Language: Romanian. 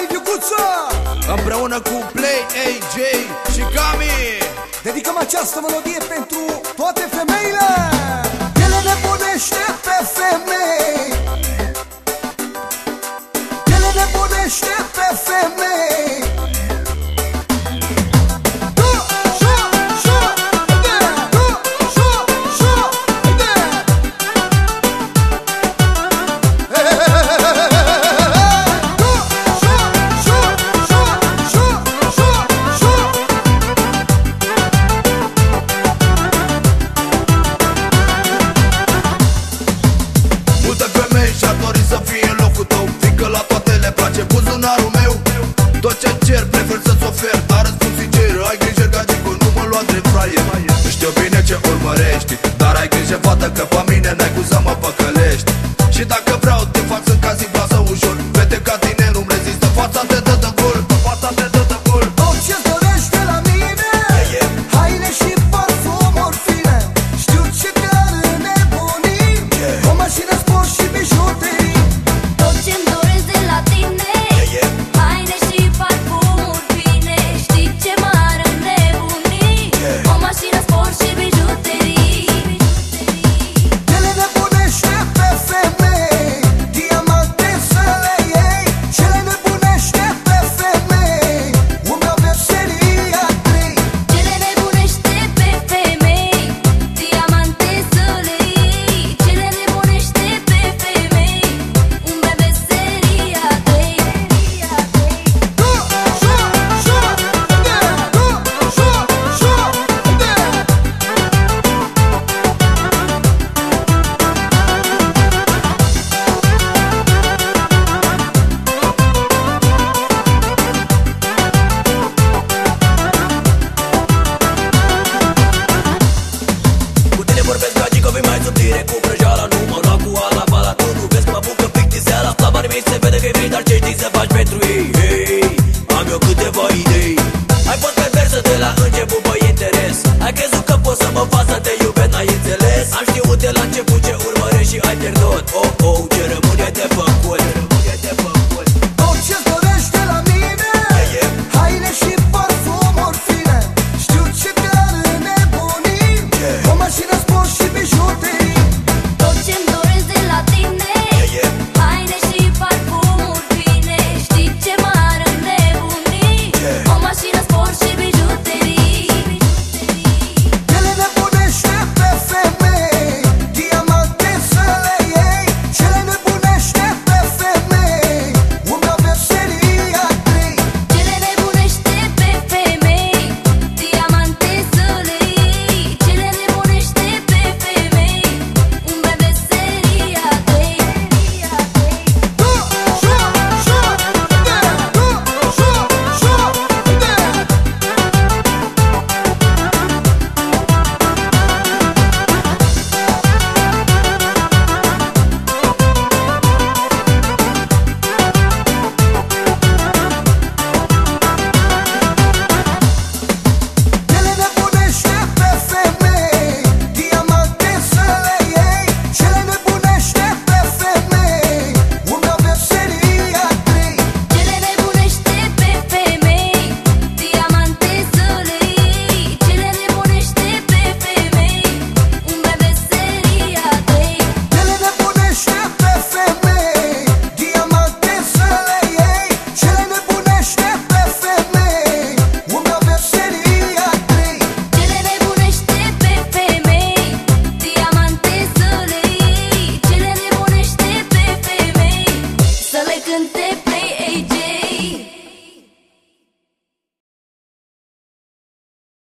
lui Ghiucuță Împreună cu Play AJ și Cami. Dedicăm această melodie pentru toate femeile. Ele ne punește pe femei. Ele ne punește pe femei. să cer, prefer să-ți ofer Dar spun sincer, ai grijă ca dincul, nu mă lua drept fraier Știu bine ce urmărești, dar ai grijă, fată, că pe mine n-ai cum să mă păcălești. câteva idei. Ai fost perversă de la început, băi, interes. Ai crezut că poți să mă faci să te